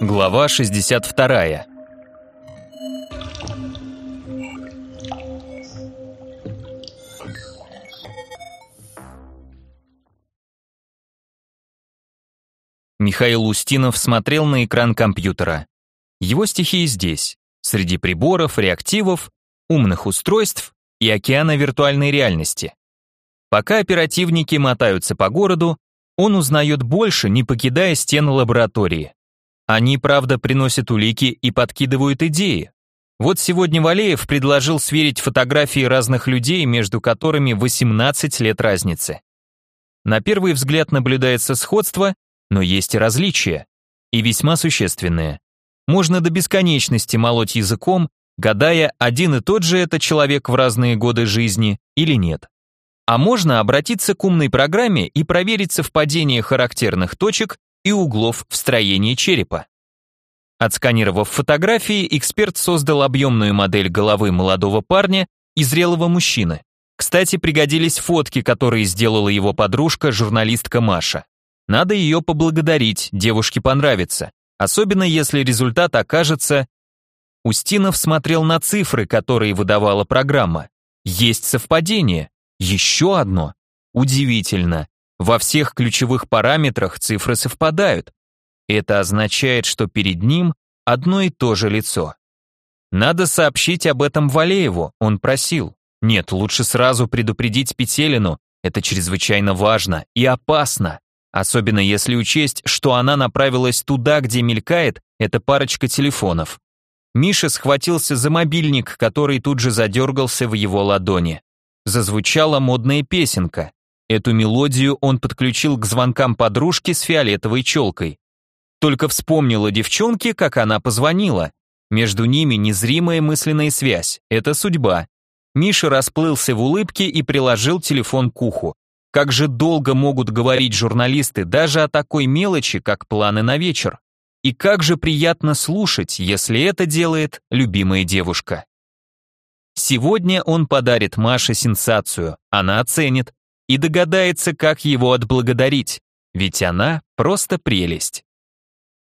Глава 62 Михаил Устинов смотрел на экран компьютера. Его стихии здесь, среди приборов, реактивов, умных устройств и океана виртуальной реальности. Пока оперативники мотаются по городу, он узнает больше, не покидая стены лаборатории. Они, правда, приносят улики и подкидывают идеи. Вот сегодня Валеев предложил сверить фотографии разных людей, между которыми 18 лет разницы. На первый взгляд наблюдается сходство, но есть и различия, и весьма существенные. Можно до бесконечности молоть языком, гадая, один и тот же это человек в разные годы жизни или нет. А можно обратиться к умной программе и проверить совпадение характерных точек и углов в строении черепа. Отсканировав фотографии, эксперт создал объемную модель головы молодого парня и зрелого мужчины. Кстати, пригодились фотки, которые сделала его подружка, журналистка Маша. Надо ее поблагодарить, девушке понравится, особенно если результат окажется... Устинов смотрел на цифры, которые выдавала программа. Есть совпадение. Еще одно. Удивительно. Во всех ключевых параметрах цифры совпадают. Это означает, что перед ним одно и то же лицо. Надо сообщить об этом Валееву, он просил. Нет, лучше сразу предупредить Петелину, это чрезвычайно важно и опасно. Особенно если учесть, что она направилась туда, где мелькает эта парочка телефонов. Миша схватился за мобильник, который тут же задергался в его ладони. Зазвучала модная песенка. Эту мелодию он подключил к звонкам подружки с фиолетовой челкой. Только вспомнила девчонке, как она позвонила. Между ними незримая мысленная связь. Это судьба. Миша расплылся в улыбке и приложил телефон к уху. Как же долго могут говорить журналисты даже о такой мелочи, как планы на вечер? И как же приятно слушать, если это делает любимая девушка. Сегодня он подарит Маше сенсацию, она оценит, и догадается, как его отблагодарить, ведь она просто прелесть.